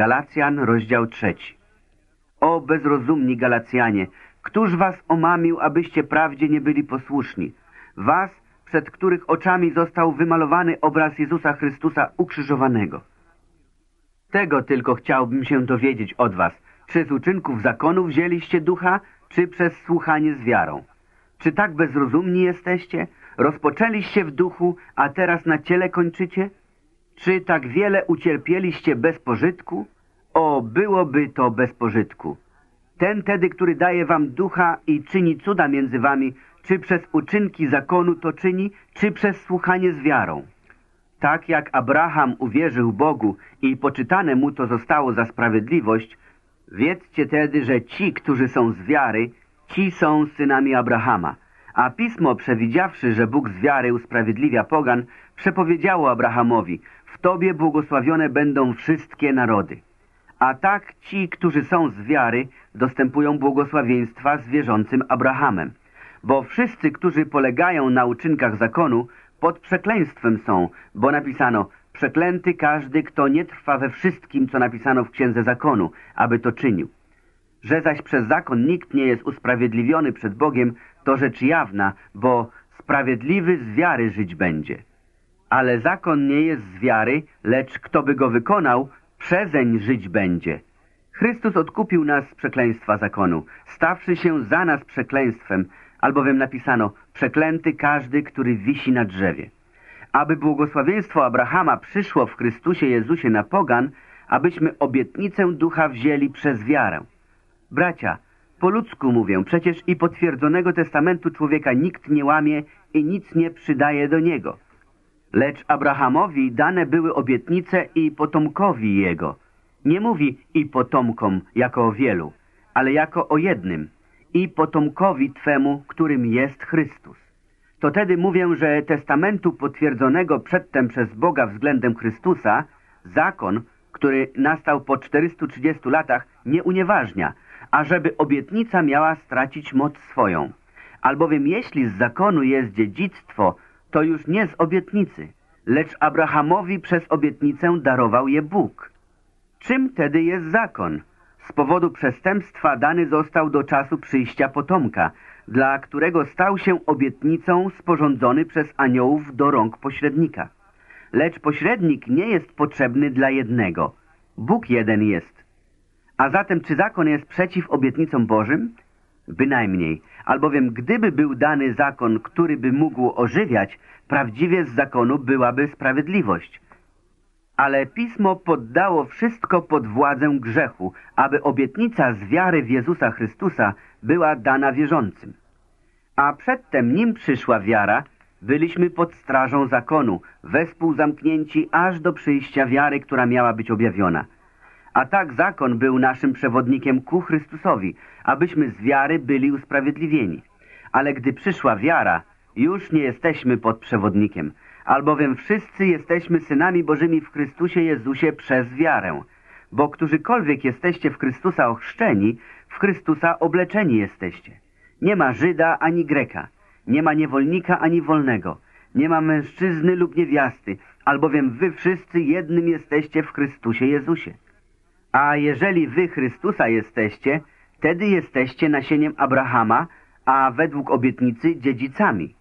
Galacjan, rozdział trzeci. O bezrozumni Galacjanie, któż was omamił, abyście prawdzie nie byli posłuszni? Was, przed których oczami został wymalowany obraz Jezusa Chrystusa ukrzyżowanego. Tego tylko chciałbym się dowiedzieć od was. Czy z uczynków zakonu wzięliście ducha, czy przez słuchanie z wiarą? Czy tak bezrozumni jesteście? Rozpoczęliście w duchu, a teraz na ciele kończycie? Czy tak wiele ucierpieliście bez pożytku? O, byłoby to bez pożytku. Ten tedy, który daje wam ducha i czyni cuda między wami, czy przez uczynki zakonu to czyni, czy przez słuchanie z wiarą. Tak jak Abraham uwierzył Bogu i poczytane mu to zostało za sprawiedliwość, wiedzcie tedy, że ci, którzy są z wiary, ci są synami Abrahama. A Pismo, przewidziawszy, że Bóg z wiary usprawiedliwia pogan, przepowiedziało Abrahamowi, w Tobie błogosławione będą wszystkie narody. A tak ci, którzy są z wiary, dostępują błogosławieństwa z wierzącym Abrahamem. Bo wszyscy, którzy polegają na uczynkach zakonu, pod przekleństwem są, bo napisano przeklęty każdy, kto nie trwa we wszystkim, co napisano w Księdze Zakonu, aby to czynił. Że zaś przez zakon nikt nie jest usprawiedliwiony przed Bogiem, to rzecz jawna, bo sprawiedliwy z wiary żyć będzie. Ale zakon nie jest z wiary, lecz kto by go wykonał, przezeń żyć będzie. Chrystus odkupił nas z przekleństwa zakonu, stawszy się za nas przekleństwem, albowiem napisano, przeklęty każdy, który wisi na drzewie. Aby błogosławieństwo Abrahama przyszło w Chrystusie Jezusie na pogan, abyśmy obietnicę ducha wzięli przez wiarę. Bracia, po ludzku mówię, przecież i potwierdzonego testamentu człowieka nikt nie łamie i nic nie przydaje do niego. Lecz Abrahamowi dane były obietnice i potomkowi jego. Nie mówi i potomkom jako o wielu, ale jako o jednym – i potomkowi Twemu, którym jest Chrystus. To tedy mówię, że testamentu potwierdzonego przedtem przez Boga względem Chrystusa, zakon, który nastał po 430 latach, nie unieważnia, ażeby obietnica miała stracić moc swoją. Albowiem jeśli z zakonu jest dziedzictwo, to już nie z obietnicy, lecz Abrahamowi przez obietnicę darował je Bóg. Czym tedy jest zakon? Z powodu przestępstwa dany został do czasu przyjścia potomka, dla którego stał się obietnicą sporządzony przez aniołów do rąk pośrednika. Lecz pośrednik nie jest potrzebny dla jednego. Bóg jeden jest. A zatem czy zakon jest przeciw obietnicom Bożym? Bynajmniej, albowiem gdyby był dany zakon, który by mógł ożywiać, prawdziwie z zakonu byłaby sprawiedliwość – ale Pismo poddało wszystko pod władzę grzechu, aby obietnica z wiary w Jezusa Chrystusa była dana wierzącym. A przedtem, nim przyszła wiara, byliśmy pod strażą zakonu, wespół zamknięci aż do przyjścia wiary, która miała być objawiona. A tak zakon był naszym przewodnikiem ku Chrystusowi, abyśmy z wiary byli usprawiedliwieni. Ale gdy przyszła wiara, już nie jesteśmy pod przewodnikiem, albowiem wszyscy jesteśmy synami Bożymi w Chrystusie Jezusie przez wiarę. Bo którzykolwiek jesteście w Chrystusa ochrzczeni, w Chrystusa obleczeni jesteście. Nie ma Żyda ani Greka, nie ma niewolnika ani wolnego, nie ma mężczyzny lub niewiasty, albowiem wy wszyscy jednym jesteście w Chrystusie Jezusie. A jeżeli wy Chrystusa jesteście, wtedy jesteście nasieniem Abrahama, a według obietnicy dziedzicami –